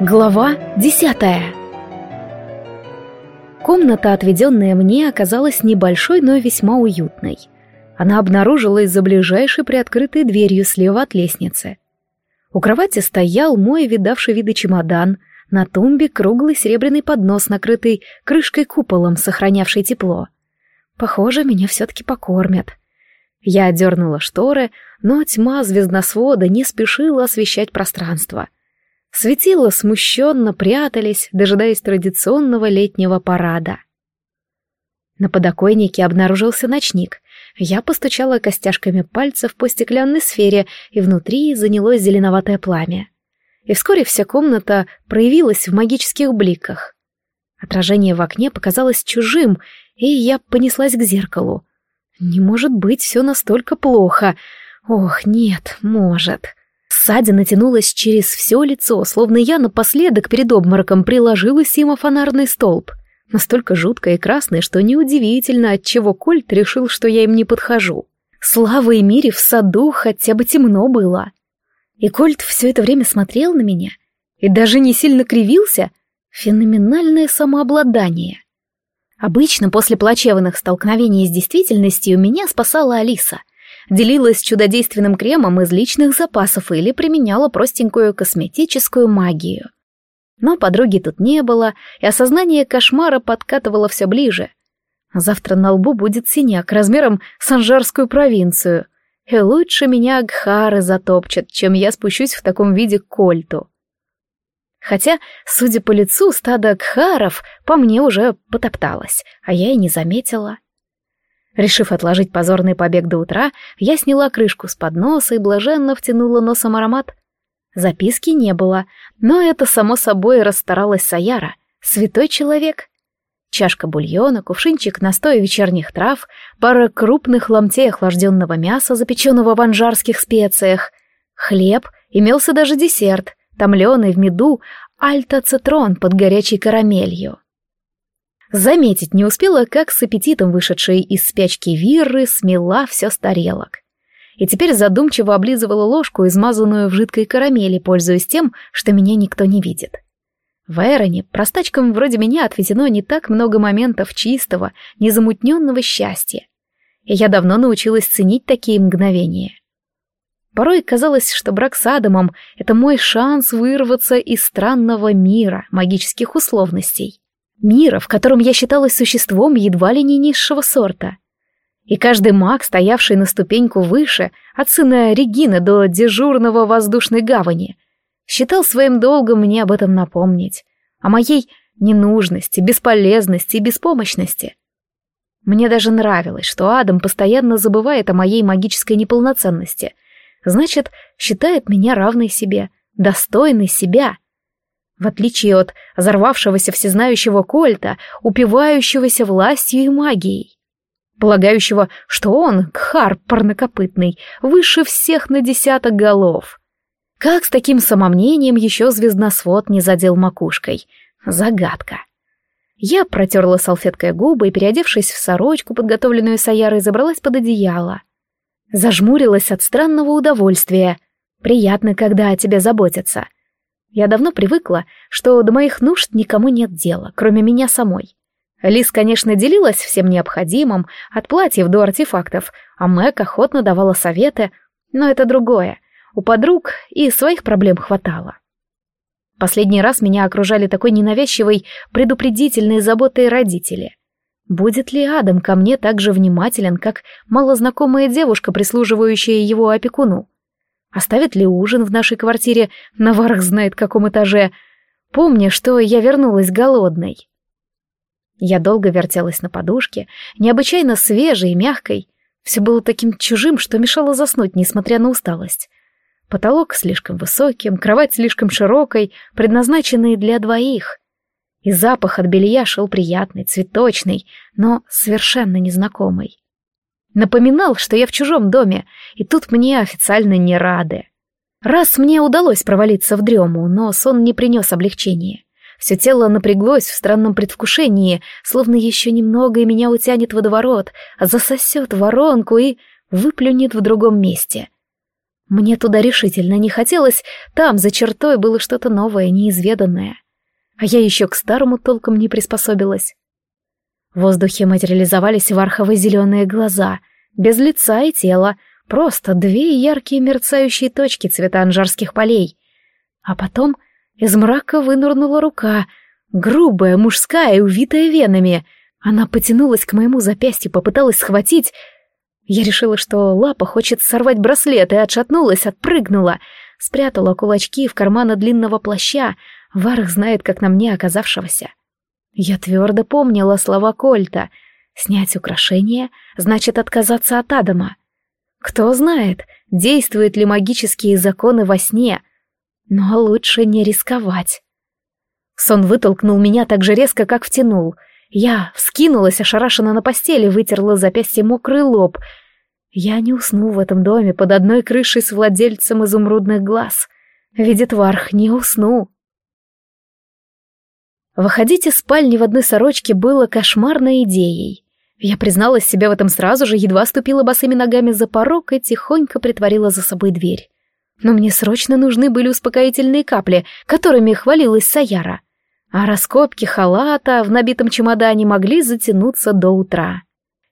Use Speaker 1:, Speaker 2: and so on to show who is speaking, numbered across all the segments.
Speaker 1: Глава десятая Комната, отведенная мне, оказалась небольшой, но весьма уютной. Она обнаружилась за ближайшей приоткрытой дверью слева от лестницы. У кровати стоял мой видавший виды чемодан, на тумбе круглый серебряный поднос, накрытый крышкой-куполом, сохранявший тепло. Похоже, меня все-таки покормят. Я одернула шторы, но тьма звездносвода не спешила освещать пространство — Светила смущенно прятались, дожидаясь традиционного летнего парада. На подоконнике обнаружился ночник. Я постучала костяшками пальцев по стеклянной сфере, и внутри занялось зеленоватое пламя. И вскоре вся комната проявилась в магических бликах. Отражение в окне показалось чужим, и я понеслась к зеркалу. Не может быть все настолько плохо. Ох, нет, может. Ссадина натянулась через все лицо, словно я напоследок перед обмороком приложила Сима фонарный столб. Настолько жутко и красный, что неудивительно, отчего Кольт решил, что я им не подхожу. Слава и мире в саду хотя бы темно было. И Кольт все это время смотрел на меня и даже не сильно кривился. Феноменальное самообладание. Обычно после плачевных столкновений с действительностью меня спасала Алиса делилась чудодейственным кремом из личных запасов или применяла простенькую косметическую магию. Но подруги тут не было, и осознание кошмара подкатывало все ближе. Завтра на лбу будет синяк размером с Анжарскую провинцию, и лучше меня Гхары затопчат, чем я спущусь в таком виде к Кольту. Хотя, судя по лицу, стадо Гхаров по мне уже потопталось, а я и не заметила. Решив отложить позорный побег до утра, я сняла крышку с подноса и блаженно втянула носом аромат. Записки не было, но это само собой расстаралась Саяра, святой человек. Чашка бульона, кувшинчик настоя вечерних трав, пара крупных ломтей охлажденного мяса, запеченного в анжарских специях, хлеб, имелся даже десерт, томленый в меду, альта-цитрон под горячей карамелью. Заметить не успела, как с аппетитом вышедшей из спячки Вирры смела все с тарелок. И теперь задумчиво облизывала ложку, измазанную в жидкой карамели, пользуясь тем, что меня никто не видит. В Эроне простачкам вроде меня отведено не так много моментов чистого, незамутненного счастья. И я давно научилась ценить такие мгновения. Порой казалось, что брак с Адамом — это мой шанс вырваться из странного мира магических условностей. Мира, в котором я считалась существом едва ли не низшего сорта. И каждый маг, стоявший на ступеньку выше, от сына Регины до дежурного воздушной гавани, считал своим долгом мне об этом напомнить, о моей ненужности, бесполезности и беспомощности. Мне даже нравилось, что Адам постоянно забывает о моей магической неполноценности. Значит, считает меня равной себе, достойной себя — в отличие от взорвавшегося всезнающего Кольта, упивающегося властью и магией. Полагающего, что он, Кхар парнокопытный, выше всех на десяток голов. Как с таким самомнением еще звездносвод не задел макушкой? Загадка. Я протерла салфеткой губы и, переодевшись в сорочку, подготовленную Саярой, забралась под одеяло. Зажмурилась от странного удовольствия. Приятно, когда о тебе заботятся — я давно привыкла, что до моих нужд никому нет дела, кроме меня самой. Лис, конечно, делилась всем необходимым, от платьев до артефактов, а Мэг охотно давала советы, но это другое. У подруг и своих проблем хватало. Последний раз меня окружали такой ненавязчивой, предупредительной заботой родители. Будет ли Адам ко мне так же внимателен, как малознакомая девушка, прислуживающая его опекуну? Оставит ли ужин в нашей квартире, Наварх знает каком этаже, помня, что я вернулась голодной. Я долго вертелась на подушке, необычайно свежей и мягкой. Все было таким чужим, что мешало заснуть, несмотря на усталость. Потолок слишком высоким, кровать слишком широкой, предназначенной для двоих. И запах от белья шел приятный, цветочный, но совершенно незнакомый. Напоминал, что я в чужом доме, и тут мне официально не рады. Раз мне удалось провалиться в дрему, но сон не принес облегчения. Все тело напряглось в странном предвкушении, словно еще немного и меня утянет водоворот, а засосет воронку и выплюнет в другом месте. Мне туда решительно не хотелось, там, за чертой, было что-то новое, неизведанное. А я еще к старому толком не приспособилась. В воздухе материализовались варховые зеленые глаза, без лица и тела, просто две яркие мерцающие точки цвета анжарских полей. А потом из мрака вынырнула рука, грубая, мужская, увитая венами. Она потянулась к моему запястью, попыталась схватить. Я решила, что лапа хочет сорвать браслет, и отшатнулась, отпрыгнула, спрятала кулачки в карманы длинного плаща, Варх знает, как на мне оказавшегося. Я твердо помнила слова Кольта. Снять украшение значит отказаться от Адама. Кто знает, действуют ли магические законы во сне. Но лучше не рисковать. Сон вытолкнул меня так же резко, как втянул. Я вскинулась, ошарашенно на постели, вытерла запястье мокрый лоб. Я не усну в этом доме под одной крышей с владельцем изумрудных глаз. Видит Варх, не усну. Выходить из спальни в одной сорочке было кошмарной идеей. Я призналась себе в этом сразу же, едва ступила босыми ногами за порог и тихонько притворила за собой дверь. Но мне срочно нужны были успокоительные капли, которыми хвалилась Саяра. А раскопки халата в набитом чемодане могли затянуться до утра.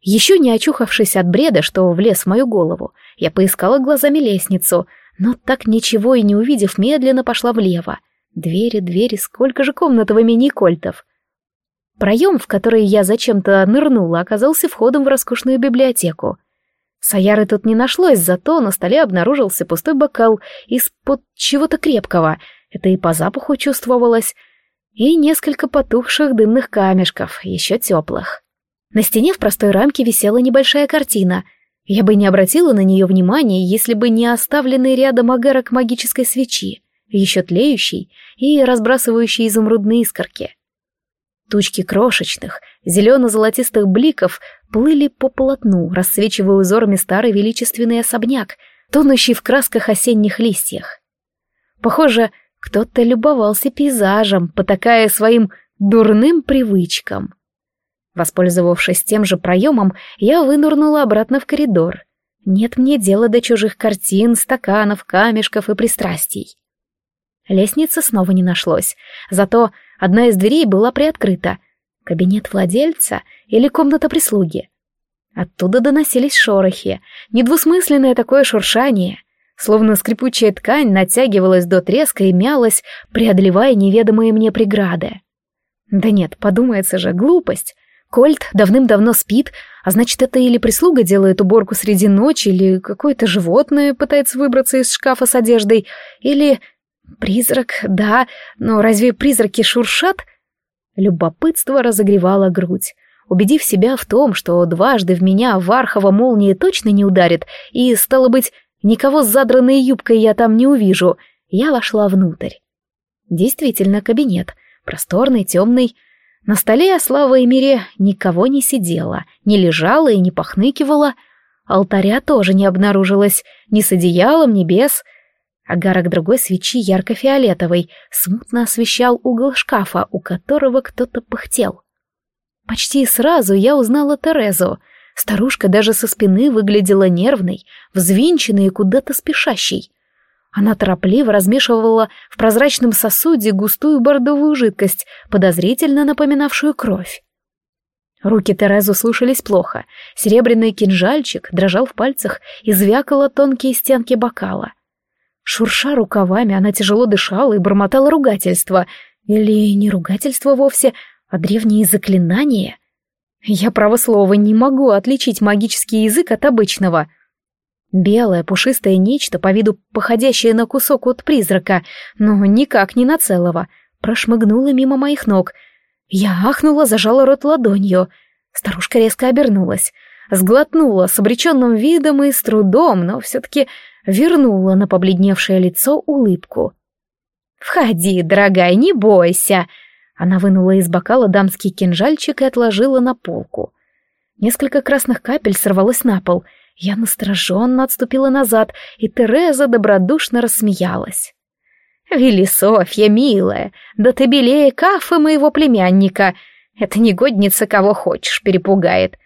Speaker 1: Еще не очухавшись от бреда, что влез в мою голову, я поискала глазами лестницу, но так ничего и не увидев, медленно пошла влево, Двери, двери, сколько же комнат в имени Кольтов. Проем, в который я зачем-то нырнула, оказался входом в роскошную библиотеку. Саяры тут не нашлось, зато на столе обнаружился пустой бокал из-под чего-то крепкого, это и по запаху чувствовалось, и несколько потухших дымных камешков, еще теплых. На стене в простой рамке висела небольшая картина. Я бы не обратила на нее внимания, если бы не оставленный рядом агарок магической свечи еще тлеющий и разбрасывающий изумрудные искорки. Тучки крошечных, зелено-золотистых бликов плыли по полотну, рассвечивая узорами старый величественный особняк, тонущий в красках осенних листьях. Похоже, кто-то любовался пейзажем, потакая своим дурным привычкам. Воспользовавшись тем же проемом, я вынурнула обратно в коридор. Нет мне дела до чужих картин, стаканов, камешков и пристрастий. Лестницы снова не нашлось, зато одна из дверей была приоткрыта. Кабинет владельца или комната прислуги. Оттуда доносились шорохи, недвусмысленное такое шуршание, словно скрипучая ткань натягивалась до треска и мялась, преодолевая неведомые мне преграды. Да нет, подумается же, глупость. Кольт давным-давно спит, а значит, это или прислуга делает уборку среди ночи, или какое-то животное пытается выбраться из шкафа с одеждой, или Призрак, да, но разве призраки шуршат? Любопытство разогревало грудь. Убедив себя в том, что дважды в меня Вархова молния точно не ударит, и, стало быть, никого с задранной юбкой я там не увижу, я вошла внутрь. Действительно, кабинет. Просторный, темный. На столе Слава и Мире никого не сидела, не лежала и не похныкивала. Алтаря тоже не обнаружилось, ни с одеялом, ни без — Агарок другой свечи ярко-фиолетовой смутно освещал угол шкафа, у которого кто-то пыхтел. Почти сразу я узнала Терезу. Старушка даже со спины выглядела нервной, взвинченной и куда-то спешащей. Она торопливо размешивала в прозрачном сосуде густую бордовую жидкость, подозрительно напоминавшую кровь. Руки Терезу слушались плохо. Серебряный кинжальчик дрожал в пальцах и звякало тонкие стенки бокала — Шурша рукавами, она тяжело дышала и бормотала ругательство. Или не ругательство вовсе, а древние заклинания. Я, право слова, не могу отличить магический язык от обычного. Белое, пушистое нечто, по виду походящее на кусок от призрака, но никак не на целого, прошмыгнуло мимо моих ног. Я ахнула, зажала рот ладонью. Старушка резко обернулась, сглотнула с обреченным видом и с трудом, но все-таки вернула на побледневшее лицо улыбку. «Входи, дорогая, не бойся!» Она вынула из бокала дамский кинжальчик и отложила на полку. Несколько красных капель сорвалось на пол. Я настороженно отступила назад, и Тереза добродушно рассмеялась. «Вели, Софья, милая, да ты белее кафы моего племянника. Эта негодница кого хочешь перепугает.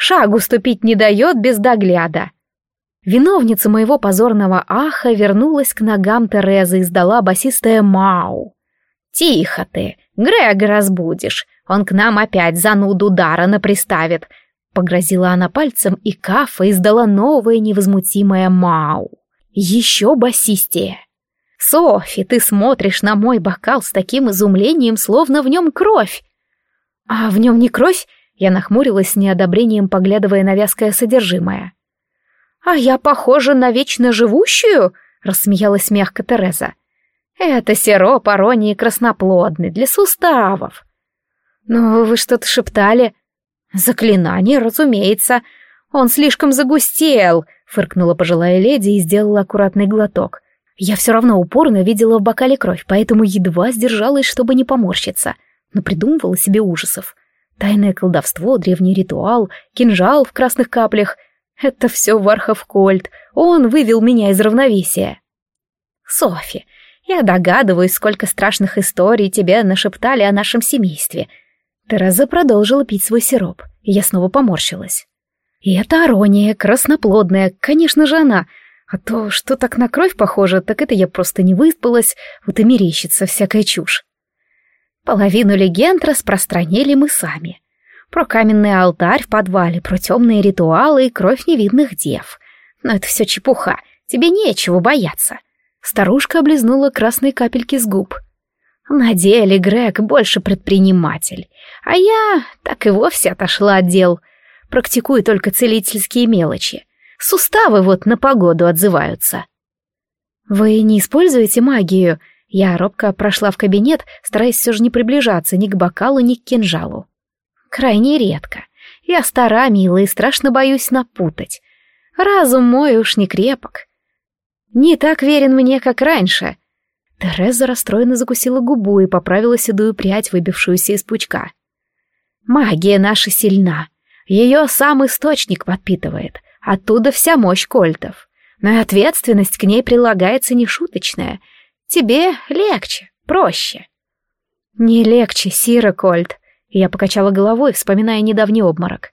Speaker 1: Шагу ступить не дает без догляда». Виновница моего позорного аха вернулась к ногам Терезы и сдала басистая Мау. «Тихо ты, Грега разбудишь, он к нам опять зануду Дарана приставит», — погрозила она пальцем, и Кафа издала новое невозмутимое Мау. Еще басистее. «Софи, ты смотришь на мой бокал с таким изумлением, словно в нем кровь!» «А в нем не кровь?» Я нахмурилась с неодобрением, поглядывая на вязкое содержимое. «А я похожа на вечно живущую?» — рассмеялась мягко Тереза. «Это сироп аронии красноплодный, для суставов». «Ну, вы что-то шептали?» «Заклинание, разумеется. Он слишком загустел», — фыркнула пожилая леди и сделала аккуратный глоток. Я все равно упорно видела в бокале кровь, поэтому едва сдержалась, чтобы не поморщиться, но придумывала себе ужасов. Тайное колдовство, древний ритуал, кинжал в красных каплях — это все Вархов Кольт, он вывел меня из равновесия. Софи, я догадываюсь, сколько страшных историй тебе нашептали о нашем семействе. Тереза продолжила пить свой сироп, и я снова поморщилась. И это Арония, красноплодная, конечно же она — а то, что так на кровь похоже, так это я просто не выспалась, вот и мерещится всякая чушь. Половину легенд распространили мы сами. Про каменный алтарь в подвале, про темные ритуалы и кровь невидных дев. Но это все чепуха, тебе нечего бояться. Старушка облизнула красные капельки с губ. На деле Грег больше предприниматель, а я так и вовсе отошла от дел. Практикую только целительские мелочи. Суставы вот на погоду отзываются. Вы не используете магию? Я робко прошла в кабинет, стараясь все же не приближаться ни к бокалу, ни к кинжалу. Крайне редко. Я стара, милая, и страшно боюсь напутать. Разум мой уж не крепок. Не так верен мне, как раньше. Тереза расстроенно закусила губу и поправила седую прядь, выбившуюся из пучка. Магия наша сильна. Ее сам источник подпитывает. Оттуда вся мощь кольтов. Но и ответственность к ней прилагается нешуточная. Тебе легче, проще. Не легче, Сира Кольт. Я покачала головой, вспоминая недавний обморок.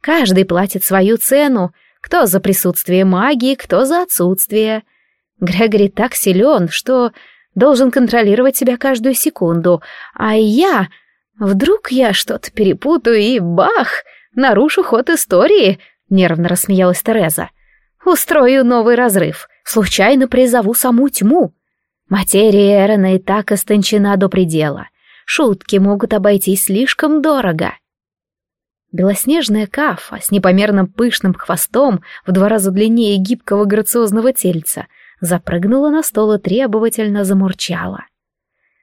Speaker 1: Каждый платит свою цену, кто за присутствие магии, кто за отсутствие. Грегори так силен, что должен контролировать себя каждую секунду, а я... Вдруг я что-то перепутаю и бах, нарушу ход истории, — нервно рассмеялась Тереза. «Устрою новый разрыв. Случайно призову саму тьму. Материя Эрона и так истончена до предела. Шутки могут обойтись слишком дорого». Белоснежная кафа с непомерным пышным хвостом в два раза длиннее гибкого грациозного тельца запрыгнула на стол и требовательно замурчала.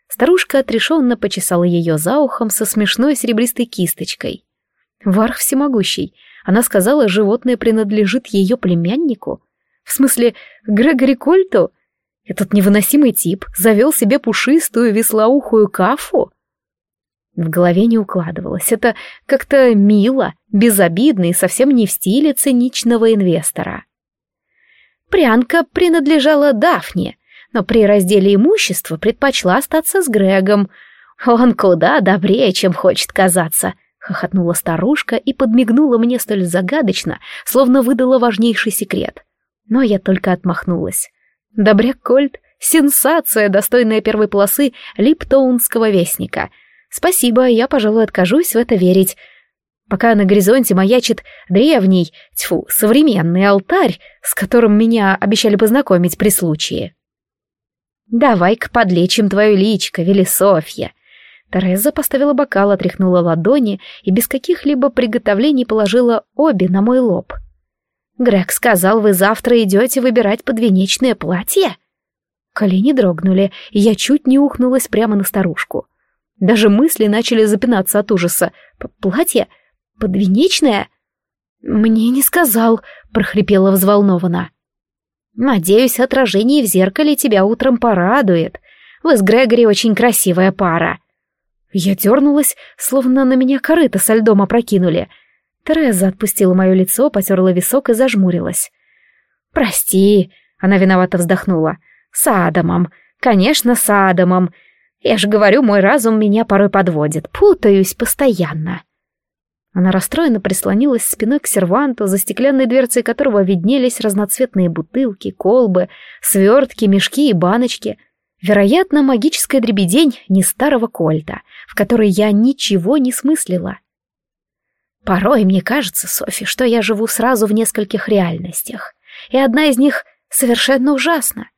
Speaker 1: Старушка отрешенно почесала ее за ухом со смешной серебристой кисточкой. Варх всемогущий, она сказала, животное принадлежит ее племяннику. В смысле, Грегори Кольту? Этот невыносимый тип завел себе пушистую веслоухую кафу? В голове не укладывалось. Это как-то мило, безобидно и совсем не в стиле циничного инвестора. Прянка принадлежала Дафне, но при разделе имущества предпочла остаться с Грегом. Он куда добрее, чем хочет казаться хохотнула старушка и подмигнула мне столь загадочно, словно выдала важнейший секрет. Но я только отмахнулась. Добряк Кольт — сенсация, достойная первой полосы Липтоунского вестника. Спасибо, я, пожалуй, откажусь в это верить. Пока на горизонте маячит древний, тьфу, современный алтарь, с которым меня обещали познакомить при случае. «Давай-ка подлечим твою личико, Велисофья», Тереза поставила бокал, отряхнула ладони и без каких-либо приготовлений положила обе на мой лоб. «Грег сказал, вы завтра идете выбирать подвенечное платье?» Колени дрогнули, и я чуть не ухнулась прямо на старушку. Даже мысли начали запинаться от ужаса. «Платье? Подвенечное?» «Мне не сказал», — прохрипела взволнованно. «Надеюсь, отражение в зеркале тебя утром порадует. Вы с Грегори очень красивая пара», я дернулась, словно на меня корыто со льдом опрокинули. Тереза отпустила мое лицо, потерла висок и зажмурилась. «Прости», — она виновато вздохнула. «С Адамом. Конечно, с Адамом. Я же говорю, мой разум меня порой подводит. Путаюсь постоянно». Она расстроенно прислонилась спиной к серванту, за стеклянной дверцей которого виднелись разноцветные бутылки, колбы, свертки, мешки и баночки. Вероятно, магическая дребедень не старого кольта, в которой я ничего не смыслила. Порой мне кажется, Софи, что я живу сразу в нескольких реальностях, и одна из них совершенно ужасна.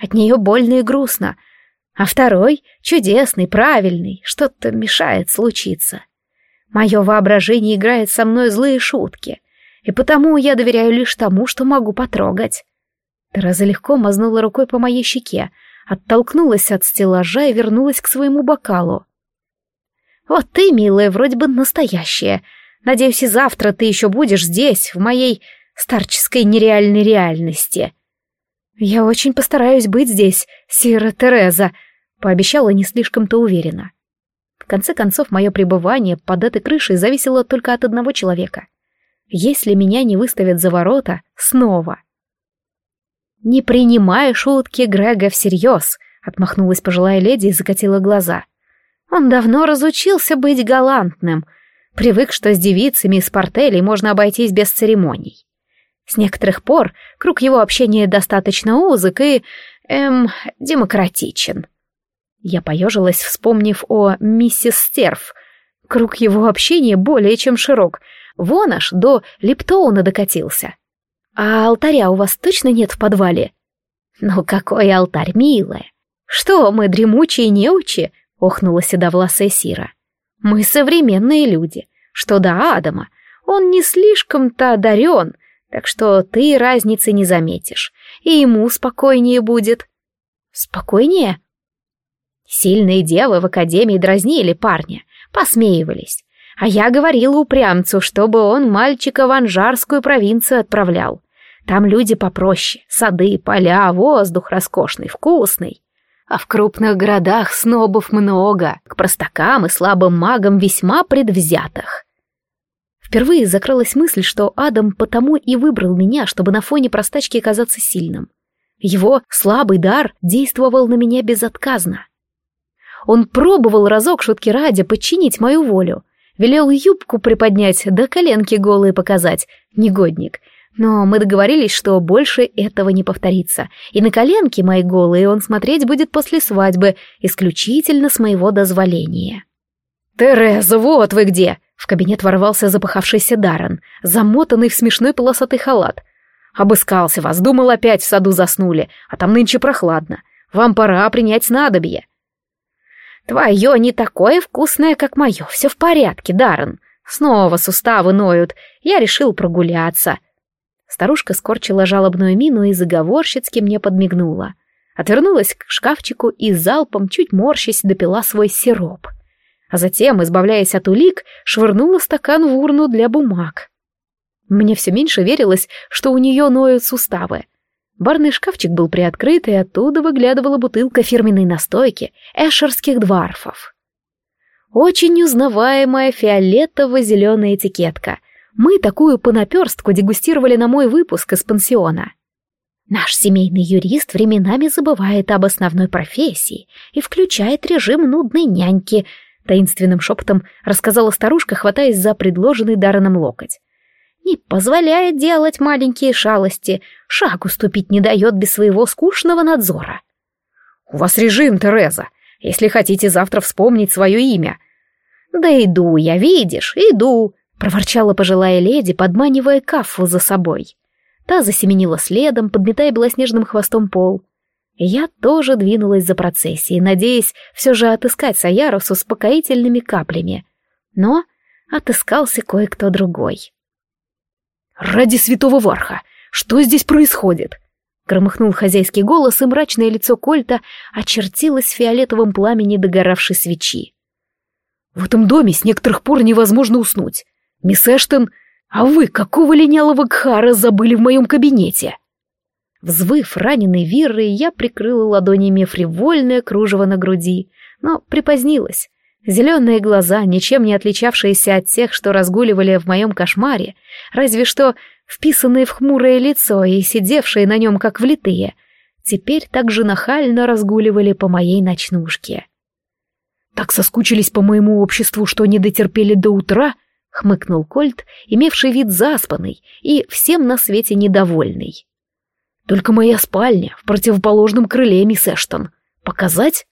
Speaker 1: От нее больно и грустно, а второй, чудесный, правильный, что-то мешает случиться. Мое воображение играет со мной злые шутки, и потому я доверяю лишь тому, что могу потрогать. Тереза легко мазнула рукой по моей щеке, оттолкнулась от стеллажа и вернулась к своему бокалу. «Вот ты, милая, вроде бы настоящая. Надеюсь, и завтра ты еще будешь здесь, в моей старческой нереальной реальности». «Я очень постараюсь быть здесь, Сира Тереза», — пообещала не слишком-то уверенно конце концов, мое пребывание под этой крышей зависело только от одного человека. Если меня не выставят за ворота, снова. «Не принимай шутки Грега всерьез», — отмахнулась пожилая леди и закатила глаза. «Он давно разучился быть галантным, привык, что с девицами из портелей можно обойтись без церемоний. С некоторых пор круг его общения достаточно узок и, эм, демократичен». Я поежилась, вспомнив о миссис Стерф. Круг его общения более чем широк. Вон аж до Липтоуна докатился. А алтаря у вас точно нет в подвале? Ну какой алтарь, милая? Что, мы дремучие неучи? Охнула седовласая Сира. Мы современные люди. Что до Адама, он не слишком-то одарен, так что ты разницы не заметишь, и ему спокойнее будет. Спокойнее? Сильные девы в академии дразнили парня, посмеивались. А я говорила упрямцу, чтобы он мальчика в Анжарскую провинцию отправлял. Там люди попроще, сады, поля, воздух роскошный, вкусный. А в крупных городах снобов много, к простакам и слабым магам весьма предвзятых. Впервые закралась мысль, что Адам потому и выбрал меня, чтобы на фоне простачки казаться сильным. Его слабый дар действовал на меня безотказно. Он пробовал разок шутки ради подчинить мою волю. Велел юбку приподнять, да коленки голые показать. Негодник. Но мы договорились, что больше этого не повторится. И на коленки мои голые он смотреть будет после свадьбы, исключительно с моего дозволения. «Тереза, вот вы где!» В кабинет ворвался запахавшийся Даррен, замотанный в смешной полосатый халат. «Обыскался вас, думал, опять в саду заснули, а там нынче прохладно. Вам пора принять снадобье». «Твое не такое вкусное, как мое, все в порядке, Даррен. Снова суставы ноют, я решил прогуляться». Старушка скорчила жалобную мину и заговорщицки мне подмигнула. Отвернулась к шкафчику и залпом, чуть морщась, допила свой сироп. А затем, избавляясь от улик, швырнула стакан в урну для бумаг. Мне все меньше верилось, что у нее ноют суставы — Барный шкафчик был приоткрыт, и оттуда выглядывала бутылка фирменной настойки эшерских дварфов. Очень узнаваемая фиолетово-зеленая этикетка. Мы такую по наперстку дегустировали на мой выпуск из пансиона. Наш семейный юрист временами забывает об основной профессии и включает режим нудной няньки, таинственным шепотом рассказала старушка, хватаясь за предложенный Дарреном локоть не позволяет делать маленькие шалости, шаг уступить не дает без своего скучного надзора. «У вас режим, Тереза, если хотите завтра вспомнить свое имя». «Да иду я, видишь, иду», — проворчала пожилая леди, подманивая Каффу за собой. Та засеменила следом, подметая белоснежным хвостом пол. Я тоже двинулась за процессией, надеясь все же отыскать Саяру с успокоительными каплями. Но отыскался кое-кто другой. «Ради святого Варха! Что здесь происходит?» Громыхнул хозяйский голос, и мрачное лицо Кольта очертилось в фиолетовом пламени догоравшей свечи. «В этом доме с некоторых пор невозможно уснуть. Мисс Эштон, а вы какого линялого кхара забыли в моем кабинете?» Взвыв раненой Виррой, я прикрыла ладонями фривольное кружево на груди, но припозднилась. Зеленые глаза, ничем не отличавшиеся от тех, что разгуливали в моем кошмаре, разве что вписанные в хмурое лицо и сидевшие на нем как влитые, теперь так же нахально разгуливали по моей ночнушке. «Так соскучились по моему обществу, что не дотерпели до утра?» — хмыкнул Кольт, имевший вид заспанный и всем на свете недовольный. «Только моя спальня в противоположном крыле, мисс Эштон. Показать?»